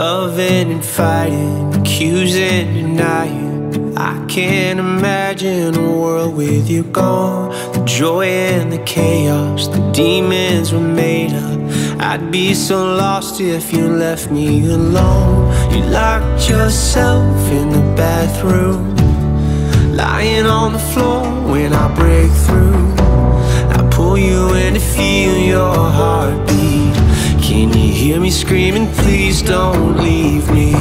Loving and fighting, accusing, denying. I can't imagine a world with you gone. The joy and the chaos, the demons were made up. I'd be so lost if you left me alone. You locked yourself in the bathroom, lying on the floor when I break through. I pull you in to feel your heartbeat. Can you hear me screaming? Please don't leave me.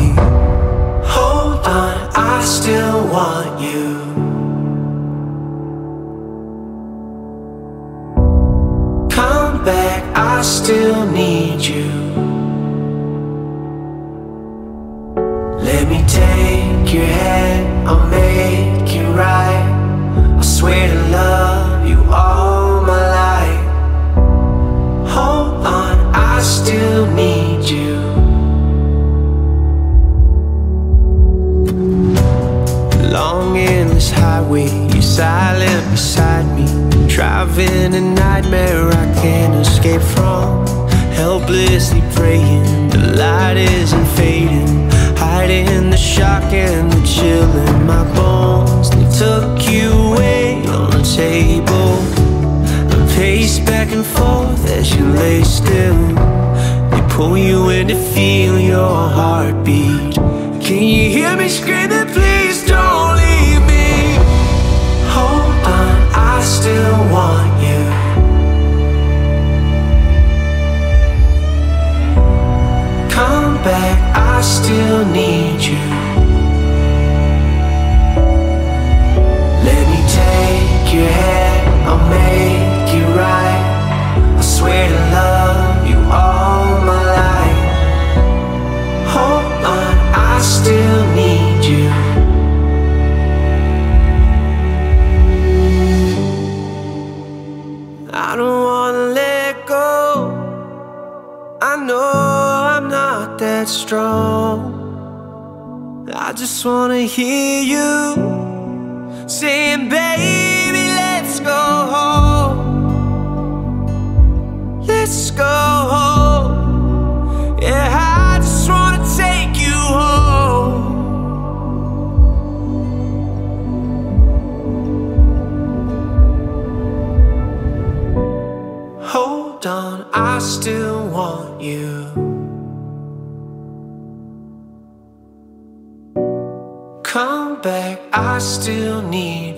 Hold on, I still want you. Come back, I still need you. Let me take your hand, I'll make you're silent beside me. Driving a nightmare I can't escape from. Helplessly praying, the light isn't fading. Hiding the shock and the chill in my bones. They took you away on the table. I pace back and forth as you lay still. They pull you in to feel your heartbeat. Can you hear me screaming? Please don't know I'm not that strong. I just wanna hear you saying, baby, let's go home. Let's go home. Want you. Come back, I still need.